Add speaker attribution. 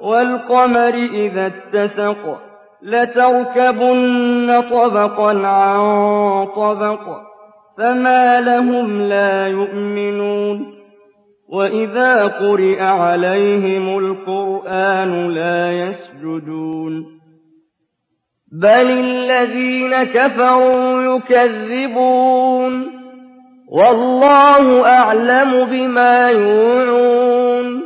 Speaker 1: والقمر إذا اتسق لتركبن طبقا عن طبق فما لهم لا يؤمنون. وإذا قرئ عليهم القرآن لا يسجدون. بل الذين كفروا يكذبون. والله أعلم بما يوعون.